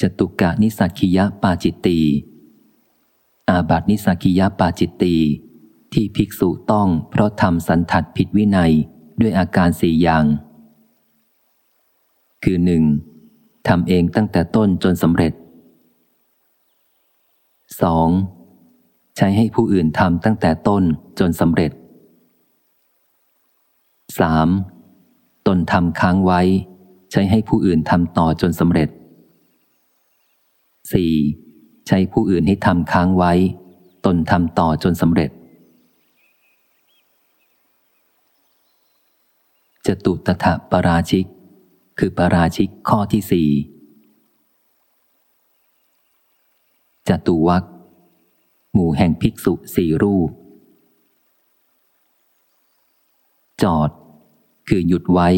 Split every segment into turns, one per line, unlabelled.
จตุกะนิสักคิยะปาจิตตีอาบัตินิสักคิยะปาจิตตีที่ภิกษุต้องเพราะทำสันทัดผิดวินัยด้วยอาการสี่อย่าง คือหนึ่งทำเองตั้งแต่ต้นจนสำเร็จ 2. ใช้ให้ผู้อื่นทำตั้งแต่ต้นจนสำเร็จ 3. ตนทำค้างไว้ ใช้ให้ผู้อื่นทำต่อจนสำเร็จ 4. ใช้ผู้อื่นให้ทำค้างไว้ ตนทำต่อจนสำเร็จ จตุตถะปราชิก คือปราชิกข้อที่สี่จตุวักหมู่แห่งภิกษุสี่รูป จอด คือหยุดไว้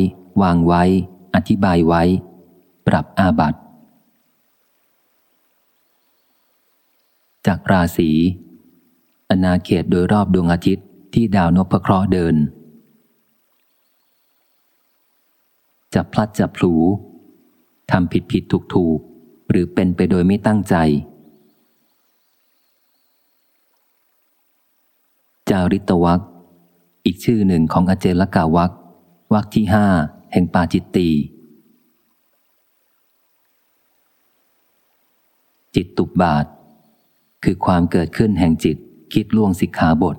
วางไว้ อธิบายไว้ ปรับอาบัต จากราศีอนาเขตโดยรอบดวงอาทิตย์ที่ดาวนพเคราะห์เดินจะพลัดจะพลูทำผิดผิดถูกถูกหรือเป็นไปโดยไม่ตั้งใจ จาริตวักอีกชื่อหนึ่งของอเจลกาวักวักที่ห้าแห่งปาจิตตีจิตตุบบาท คือความเกิดขึ้นแห่งจิตคิดล่วงสิกขาบท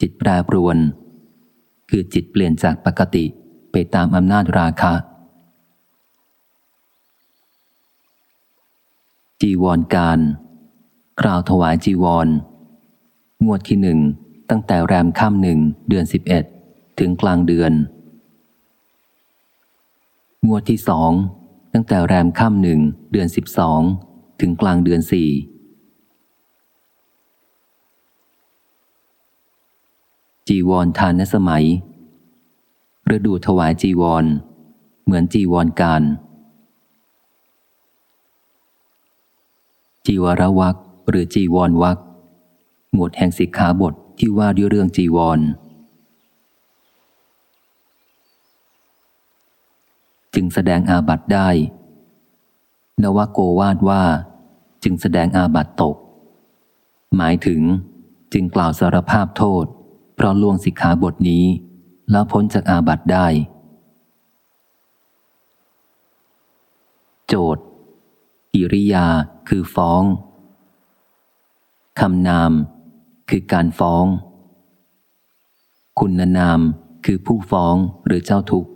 จิตแปรปรวน คือจิตเปลี่ยนจากปกติไปตามอำนาจราคะ จีวรการคราวถวายจีวร งวดที่หนึ่งตั้งแต่แรมค่ำหนึ่งเดือนสิบเอ็ดถึงกลางเดือน งวดที่สอง ตั้งแต่แรมค่ำหนึ่งเดือนสิบสองถึงกลางเดือนสี่จีวรทานสมัยฤดูถวายจีวร เหมือนจีวรการ จีวรวักหรือจีวรวักหมวดแห่งสิกขาบทที่ว่าด้วยเรื่องจีวร จึงแสดงอาบัตได้ นวโกวาดว่า จึงแสดงอาบัตตก หมายถึง จึงกล่าวสารภาพโทษ เพราะล่วงสิกขาบทนี้ แล้วพ้นจากอาบัตได้ โจทย์กิริยาคือฟ้องคำนาม คือการฟ้อง คุณนามคือผู้ฟ้องหรือเจ้าทุกข์